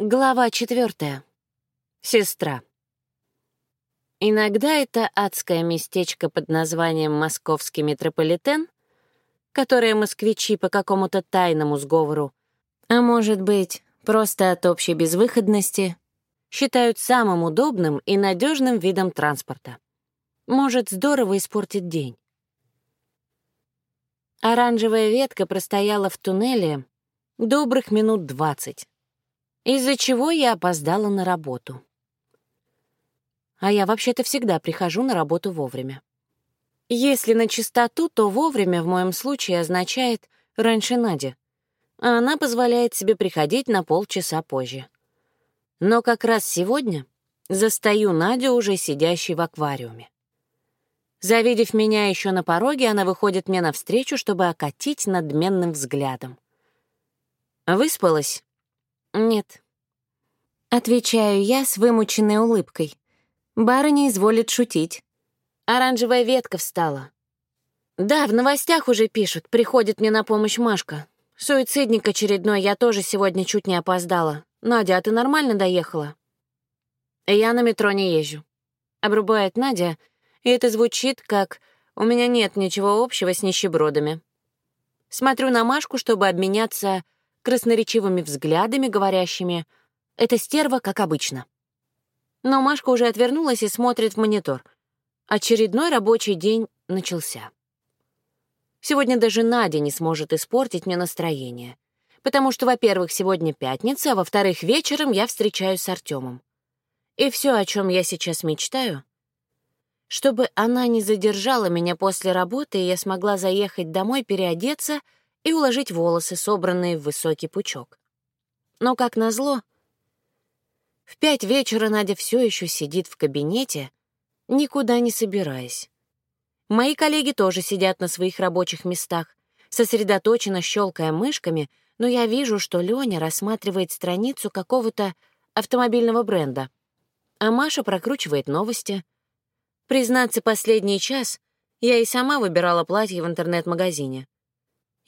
Глава четвертая. Сестра. Иногда это адское местечко под названием Московский метрополитен, которое москвичи по какому-то тайному сговору, а может быть, просто от общей безвыходности, считают самым удобным и надежным видом транспорта. Может здорово испортить день. Оранжевая ветка простояла в туннеле добрых минут двадцать из-за чего я опоздала на работу. А я вообще-то всегда прихожу на работу вовремя. Если на чистоту, то вовремя в моем случае означает «раньше Нади», а она позволяет себе приходить на полчаса позже. Но как раз сегодня застаю Надю, уже сидящей в аквариуме. Завидев меня еще на пороге, она выходит мне навстречу, чтобы окатить надменным взглядом. «Выспалась?» «Нет». Отвечаю я с вымученной улыбкой. Барыня изволит шутить. Оранжевая ветка встала. Да, в новостях уже пишут, приходит мне на помощь Машка. Суицидник очередной, я тоже сегодня чуть не опоздала. Надя, а ты нормально доехала? Я на метро не езжу. Обрубает Надя, и это звучит как «у меня нет ничего общего с нищебродами». Смотрю на Машку, чтобы обменяться красноречивыми взглядами, говорящими «это стерва, как обычно». Но Машка уже отвернулась и смотрит в монитор. Очередной рабочий день начался. Сегодня даже Надя не сможет испортить мне настроение. Потому что, во-первых, сегодня пятница, а во-вторых, вечером я встречаюсь с Артемом. И все, о чем я сейчас мечтаю, чтобы она не задержала меня после работы, и я смогла заехать домой, переодеться — и уложить волосы, собранные в высокий пучок. Но, как назло, в пять вечера Надя все еще сидит в кабинете, никуда не собираясь. Мои коллеги тоже сидят на своих рабочих местах, сосредоточенно щелкая мышками, но я вижу, что Лёня рассматривает страницу какого-то автомобильного бренда, а Маша прокручивает новости. Признаться, последний час я и сама выбирала платье в интернет-магазине.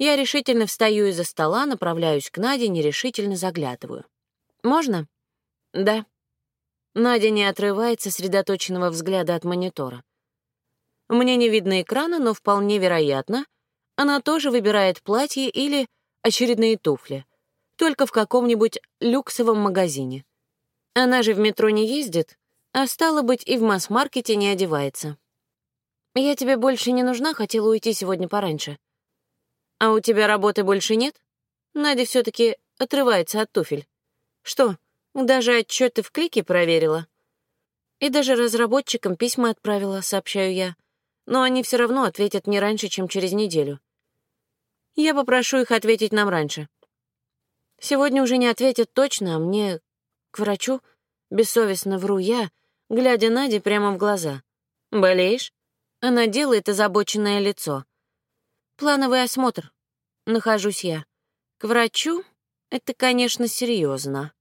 Я решительно встаю из-за стола, направляюсь к Наде, нерешительно заглядываю. «Можно?» «Да». Надя не отрывает сосредоточенного взгляда от монитора. Мне не видно экрана, но вполне вероятно, она тоже выбирает платье или очередные туфли, только в каком-нибудь люксовом магазине. Она же в метро не ездит, а стало быть, и в масс-маркете не одевается. «Я тебе больше не нужна, хотела уйти сегодня пораньше», «А у тебя работы больше нет?» Надя все таки отрывается от туфель. «Что, даже отчеты в клике проверила?» «И даже разработчикам письма отправила», — сообщаю я. «Но они все равно ответят не раньше, чем через неделю». «Я попрошу их ответить нам раньше». «Сегодня уже не ответят точно, а мне к врачу?» Бессовестно вру я, глядя Наде прямо в глаза. «Болеешь?» Она делает озабоченное лицо. Плановый осмотр. Нахожусь я. К врачу? Это, конечно, серьезно.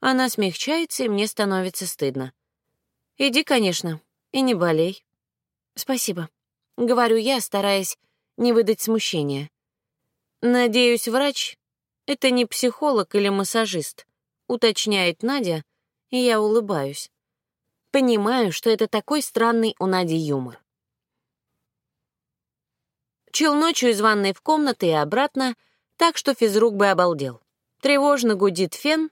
Она смягчается, и мне становится стыдно. Иди, конечно, и не болей. Спасибо. Говорю я, стараясь не выдать смущения. Надеюсь, врач — это не психолог или массажист, уточняет Надя, и я улыбаюсь. Понимаю, что это такой странный у Нади юмор. Чил ночью из ванной в комнаты и обратно, так что физрук бы обалдел. Тревожно гудит фен,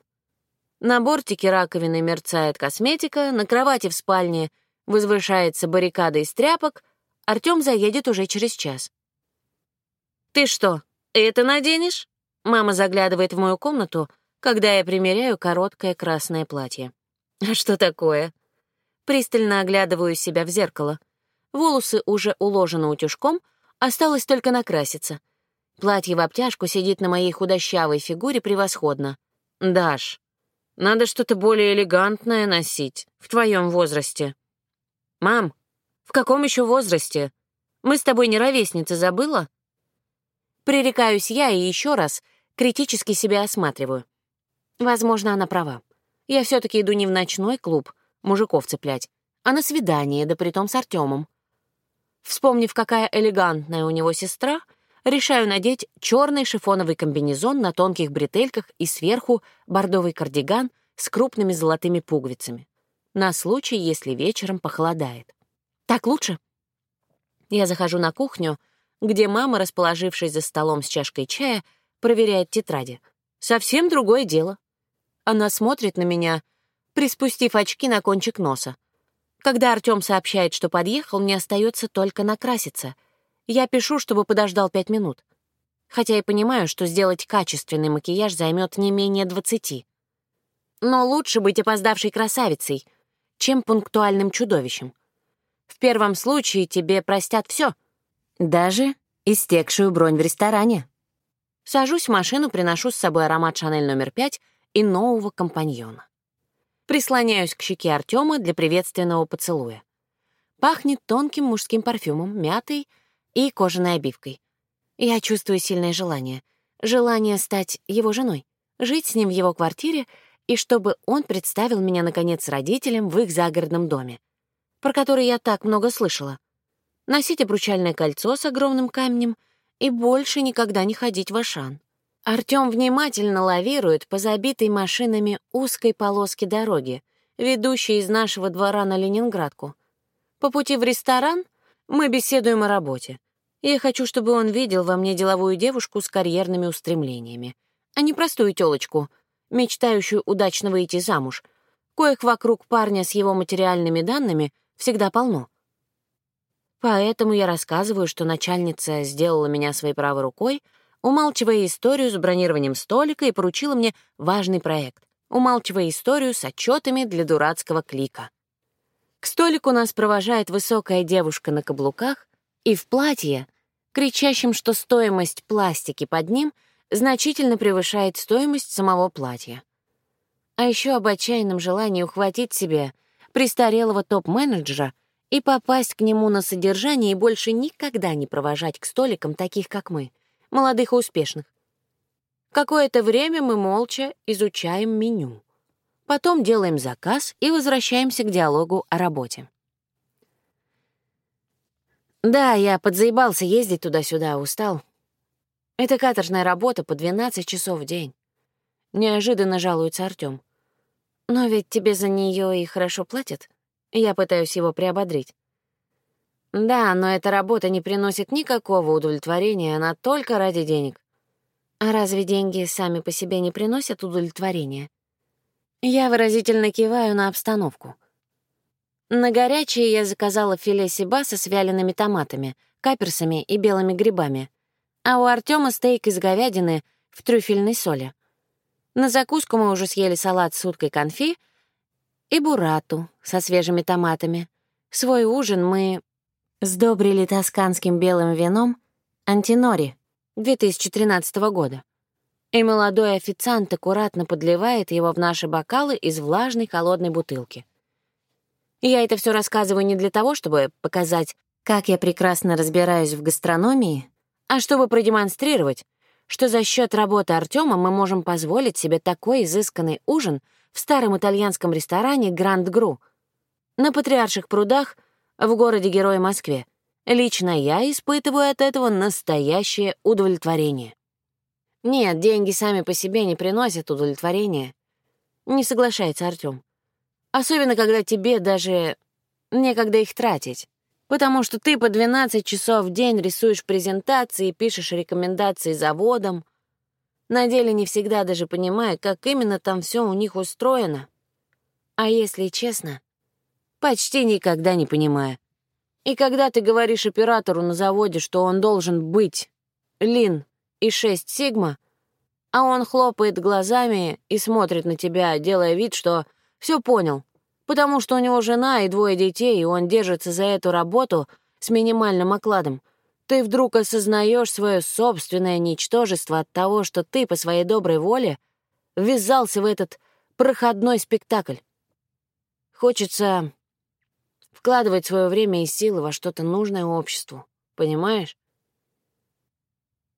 на бортике раковины мерцает косметика, на кровати в спальне возвышается баррикада из тряпок, Артём заедет уже через час. «Ты что, это наденешь?» Мама заглядывает в мою комнату, когда я примеряю короткое красное платье. «А что такое?» Пристально оглядываю себя в зеркало. Волосы уже уложены утюжком, Осталось только накраситься. Платье в обтяжку сидит на моей худощавой фигуре превосходно. Даш, надо что-то более элегантное носить в твоем возрасте. Мам, в каком еще возрасте? Мы с тобой не ровесницы, забыла? Пререкаюсь я и еще раз критически себя осматриваю. Возможно, она права. Я все таки иду не в ночной клуб мужиков цеплять, а на свидание, да притом с Артемом. Вспомнив, какая элегантная у него сестра, решаю надеть черный шифоновый комбинезон на тонких бретельках и сверху бордовый кардиган с крупными золотыми пуговицами. На случай, если вечером похолодает. Так лучше? Я захожу на кухню, где мама, расположившись за столом с чашкой чая, проверяет тетради. Совсем другое дело. Она смотрит на меня, приспустив очки на кончик носа. Когда Артём сообщает, что подъехал, мне остается только накраситься. Я пишу, чтобы подождал пять минут. Хотя и понимаю, что сделать качественный макияж займет не менее двадцати. Но лучше быть опоздавшей красавицей, чем пунктуальным чудовищем. В первом случае тебе простят все, даже истекшую бронь в ресторане. Сажусь в машину, приношу с собой аромат «Шанель номер пять» и нового компаньона. Прислоняюсь к щеке Артема для приветственного поцелуя. Пахнет тонким мужским парфюмом, мятой и кожаной обивкой. Я чувствую сильное желание. Желание стать его женой, жить с ним в его квартире и чтобы он представил меня, наконец, родителям в их загородном доме, про который я так много слышала. Носить обручальное кольцо с огромным камнем и больше никогда не ходить в Ашан. Артём внимательно лавирует по забитой машинами узкой полоске дороги, ведущей из нашего двора на Ленинградку. По пути в ресторан мы беседуем о работе. Я хочу, чтобы он видел во мне деловую девушку с карьерными устремлениями, а не простую тёлочку, мечтающую удачно выйти замуж, коих вокруг парня с его материальными данными всегда полно. Поэтому я рассказываю, что начальница сделала меня своей правой рукой — умалчивая историю с бронированием столика и поручила мне важный проект, умалчивая историю с отчетами для дурацкого клика. К столику нас провожает высокая девушка на каблуках и в платье, кричащим, что стоимость пластики под ним значительно превышает стоимость самого платья. А еще об отчаянном желании ухватить себе престарелого топ-менеджера и попасть к нему на содержание и больше никогда не провожать к столикам таких, как мы — молодых и успешных. Какое-то время мы молча изучаем меню. Потом делаем заказ и возвращаемся к диалогу о работе. Да, я подзаебался ездить туда-сюда, устал. Это каторжная работа по 12 часов в день. Неожиданно жалуется Артём. Но ведь тебе за неё и хорошо платят. Я пытаюсь его приободрить. Да, но эта работа не приносит никакого удовлетворения, она только ради денег. А разве деньги сами по себе не приносят удовлетворения? Я выразительно киваю на обстановку. На горячее я заказала филе сибаса с вялеными томатами, каперсами и белыми грибами, а у Артема стейк из говядины в трюфельной соли. На закуску мы уже съели салат с уткой конфи и бурату со свежими томатами. Свой ужин мы сдобрили тосканским белым вином «Антинори» 2013 года. И молодой официант аккуратно подливает его в наши бокалы из влажной холодной бутылки. Я это все рассказываю не для того, чтобы показать, как я прекрасно разбираюсь в гастрономии, а чтобы продемонстрировать, что за счет работы Артема мы можем позволить себе такой изысканный ужин в старом итальянском ресторане «Гранд Гру» на Патриарших прудах — в городе-герое Москве. Лично я испытываю от этого настоящее удовлетворение. Нет, деньги сами по себе не приносят удовлетворения. Не соглашается Артём. Особенно, когда тебе даже некогда их тратить. Потому что ты по 12 часов в день рисуешь презентации, пишешь рекомендации заводам, на деле не всегда даже понимая, как именно там все у них устроено. А если честно, почти никогда не понимая. И когда ты говоришь оператору на заводе, что он должен быть Лин и 6 Сигма, а он хлопает глазами и смотрит на тебя, делая вид, что все понял, потому что у него жена и двое детей, и он держится за эту работу с минимальным окладом, ты вдруг осознаешь свое собственное ничтожество от того, что ты по своей доброй воле ввязался в этот проходной спектакль. Хочется вкладывать свое время и силы во что-то нужное обществу, понимаешь?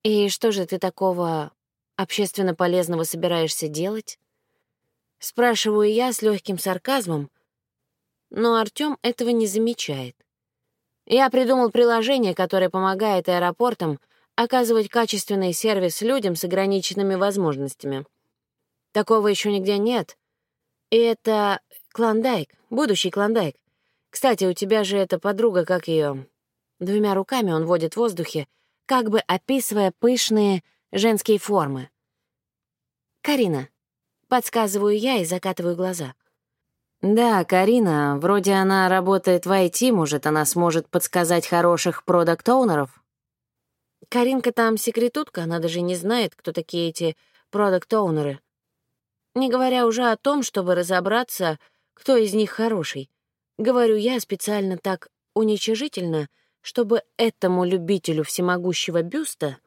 И что же ты такого общественно полезного собираешься делать? Спрашиваю я с легким сарказмом, но Артём этого не замечает. Я придумал приложение, которое помогает аэропортам оказывать качественный сервис людям с ограниченными возможностями. Такого еще нигде нет. И это Клондайк, будущий Клондайк. Кстати, у тебя же эта подруга, как ее? Двумя руками он водит в воздухе, как бы описывая пышные женские формы. «Карина», — подсказываю я и закатываю глаза. «Да, Карина, вроде она работает в IT, может, она сможет подсказать хороших продакт-оунеров?» Каринка там секретутка, она даже не знает, кто такие эти продакт-оунеры. Не говоря уже о том, чтобы разобраться, кто из них хороший. Говорю я специально так уничижительно, чтобы этому любителю всемогущего бюста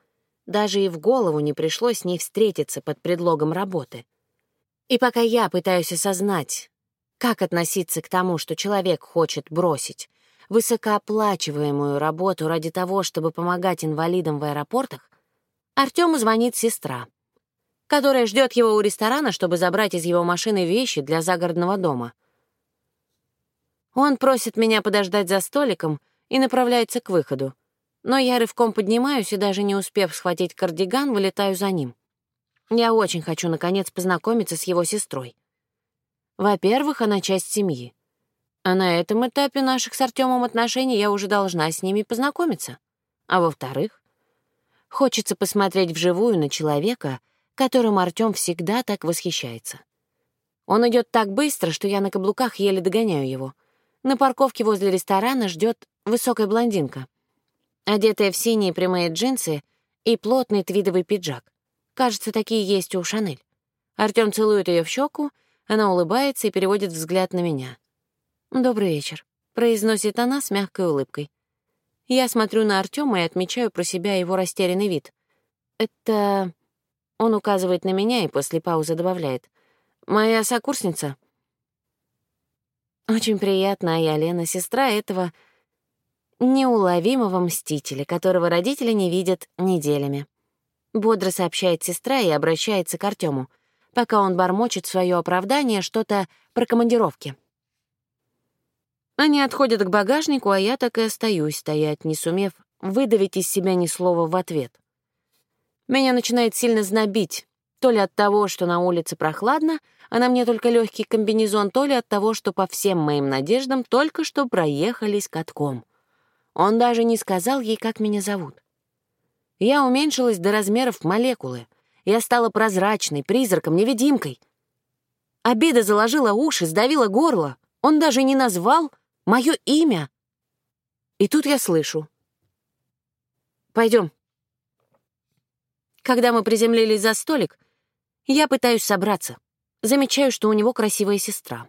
даже и в голову не пришлось с ней встретиться под предлогом работы. И пока я пытаюсь осознать, как относиться к тому, что человек хочет бросить высокооплачиваемую работу ради того, чтобы помогать инвалидам в аэропортах, Артему звонит сестра, которая ждет его у ресторана, чтобы забрать из его машины вещи для загородного дома. Он просит меня подождать за столиком и направляется к выходу, но я рывком поднимаюсь и, даже не успев схватить кардиган, вылетаю за ним. Я очень хочу, наконец, познакомиться с его сестрой. Во-первых, она часть семьи. А на этом этапе наших с Артемом отношений я уже должна с ними познакомиться. А во-вторых, хочется посмотреть вживую на человека, которым Артем всегда так восхищается. Он идет так быстро, что я на каблуках еле догоняю его. На парковке возле ресторана ждет высокая блондинка, одетая в синие прямые джинсы и плотный твидовый пиджак. Кажется, такие есть у Шанель. Артем целует ее в щеку, она улыбается и переводит взгляд на меня. «Добрый вечер», — произносит она с мягкой улыбкой. Я смотрю на Артема и отмечаю про себя его растерянный вид. «Это...» Он указывает на меня и после паузы добавляет. «Моя сокурсница». Очень приятно, а я Лена, сестра этого неуловимого мстителя, которого родители не видят неделями. Бодро сообщает сестра и обращается к Артему, пока он бормочет свое оправдание что-то про командировки. Они отходят к багажнику, а я так и остаюсь стоять, не сумев выдавить из себя ни слова в ответ. Меня начинает сильно знобить, то ли от того, что на улице прохладно, а на мне только легкий комбинезон, то ли от того, что по всем моим надеждам только что проехались катком. Он даже не сказал ей, как меня зовут. Я уменьшилась до размеров молекулы. Я стала прозрачной, призраком, невидимкой. Обида заложила уши, сдавила горло. Он даже не назвал Мое имя. И тут я слышу. Пойдем. Когда мы приземлились за столик, я пытаюсь собраться. Замечаю, что у него красивая сестра.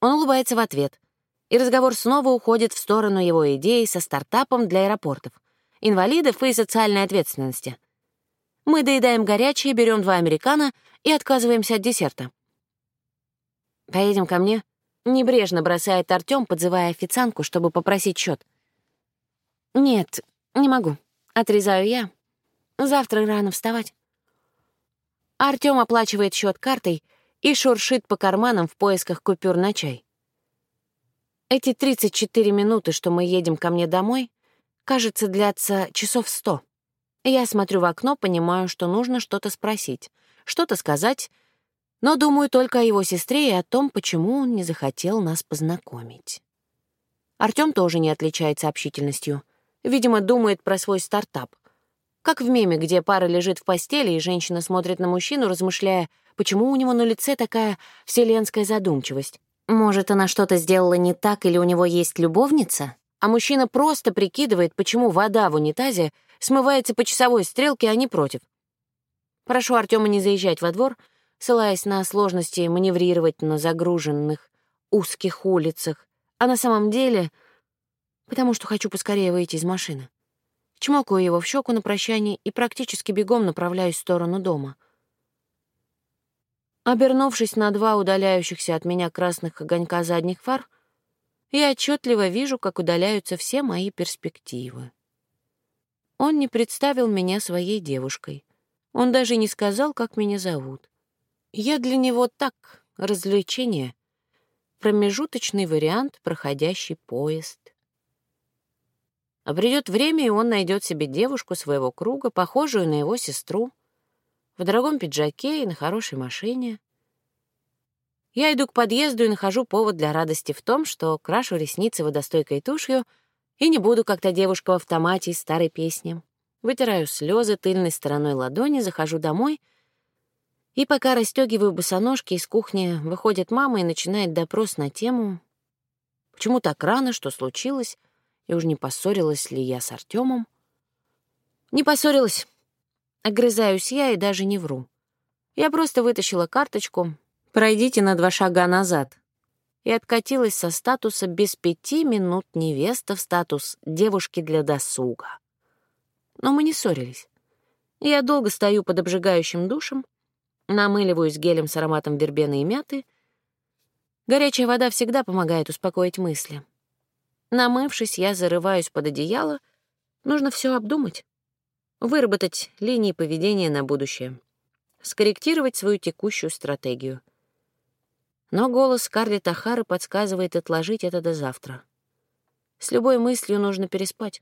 Он улыбается в ответ, и разговор снова уходит в сторону его идеи со стартапом для аэропортов, инвалидов и социальной ответственности. Мы доедаем горячее, берем два американо и отказываемся от десерта. «Поедем ко мне?» Небрежно бросает Артём, подзывая официантку, чтобы попросить счет. «Нет, не могу», — отрезаю я. «Завтра рано вставать». Артём оплачивает счет картой и шуршит по карманам в поисках купюр на чай. Эти 34 минуты, что мы едем ко мне домой, кажется, длятся часов сто. Я смотрю в окно, понимаю, что нужно что-то спросить, что-то сказать, но думаю только о его сестре и о том, почему он не захотел нас познакомить. Артём тоже не отличается общительностью. Видимо, думает про свой стартап. Как в меме, где пара лежит в постели, и женщина смотрит на мужчину, размышляя, почему у него на лице такая вселенская задумчивость. Может, она что-то сделала не так, или у него есть любовница? А мужчина просто прикидывает, почему вода в унитазе смывается по часовой стрелке, а не против. Прошу Артема не заезжать во двор — ссылаясь на сложности маневрировать на загруженных узких улицах, а на самом деле потому что хочу поскорее выйти из машины. Чмокаю его в щеку на прощание и практически бегом направляюсь в сторону дома. Обернувшись на два удаляющихся от меня красных огонька задних фар, я отчетливо вижу, как удаляются все мои перспективы. Он не представил меня своей девушкой. Он даже не сказал, как меня зовут. Я для него так, развлечение, промежуточный вариант, проходящий поезд. А придет время, и он найдет себе девушку своего круга, похожую на его сестру, в дорогом пиджаке и на хорошей машине. Я иду к подъезду и нахожу повод для радости в том, что крашу ресницы водостойкой тушью и не буду, как та девушка в автомате из старой песни. Вытираю слезы тыльной стороной ладони, захожу домой — и пока расстегиваю босоножки, из кухни выходит мама и начинает допрос на тему «Почему так рано? Что случилось? И уж не поссорилась ли я с Артемом?» «Не поссорилась». Огрызаюсь я и даже не вру. Я просто вытащила карточку «Пройдите на два шага назад» и откатилась со статуса «без пяти минут невеста» в статус «девушки для досуга». Но мы не ссорились. Я долго стою под обжигающим душем, Намыливаюсь гелем с ароматом вербены и мяты. Горячая вода всегда помогает успокоить мысли. Намывшись, я зарываюсь под одеяло. Нужно все обдумать. Выработать линии поведения на будущее. Скорректировать свою текущую стратегию. Но голос Скарлетт Ахары подсказывает отложить это до завтра. С любой мыслью нужно переспать.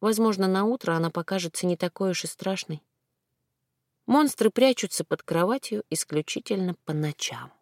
Возможно, на утро она покажется не такой уж и страшной. Монстры прячутся под кроватью исключительно по ночам.